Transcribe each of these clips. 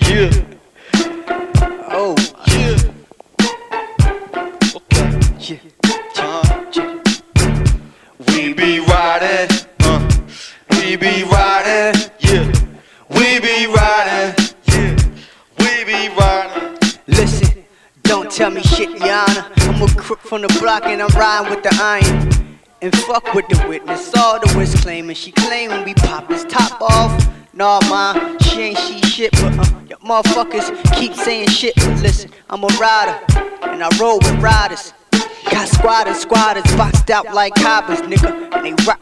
yeah. Oh, Yeah. Okay. yeah. Uh-huh. We be riding. Uh. We be riding. Yeah. We be riding. Yeah. We be riding. Listen, don't tell me shit, Yana. I'm a crook from the block and I'm riding with the iron. And fuck with the witness, all the witness claiming. She claiming we pop his top off. Nah, ma, she ain't she shit, but uh, y'all motherfuckers keep saying shit. But listen, I'm a rider, and I roll with riders. Got squatters, squatters boxed out like coppers, nigga. And they rock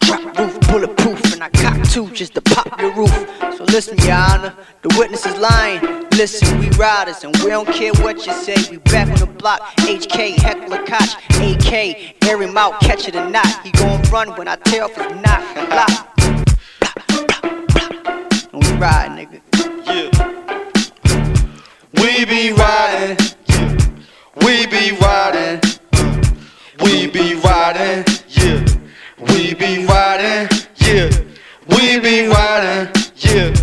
Drop roof, bulletproof, and I cock two just to pop your roof. So listen, your honor, the witness is lying. Listen, we riders, and we don't care what you say. We back on the block, HK, heckler Koch, AK, air him out, catch it or not. He gon' run when I tear off his knock and lock. And we ride, nigga. Yeah. We be riding. Yeah. We be riding. We be riding. Yeah. We be riding. Yeah. We be riding. Yeah.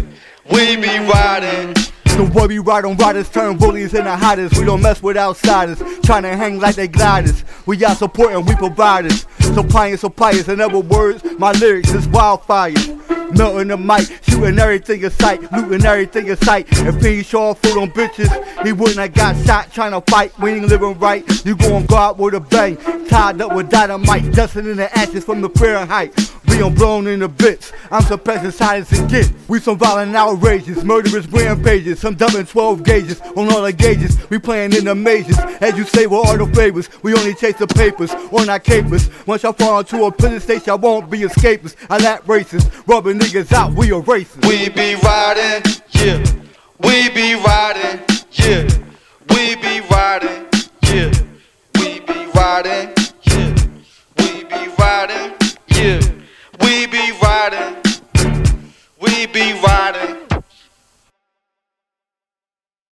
We be riding. The way we ride on riders turn bullies into hottest. We don't mess with outsiders, trying to hang like they gliders. We got support and we providers. Supplying suppliers. In other words, my lyrics is wildfire. Melting the mic, shooting everything in sight, looting everything in sight. If he showing food on bitches, he wouldn't have got shot trying to fight. We ain't living right. You gon' go out with a bang, tied up with dynamite, dusting in the ashes from the Fahrenheit. On blown in the bits. I'm suppressing silence and get. We some violent outrages, murderous rampages. Some dumping 12 gauges on all the gauges. We playing in the majors. As you say, we're all the favors. We only chase the papers on our capers. Once I fall into a prison station, I won't be escapers. I lack races, rubbing niggas out. We are racist. We be riding, yeah. We be riding, yeah. We be riding, yeah. We be riding, yeah. We be riding, yeah riding, we be riding.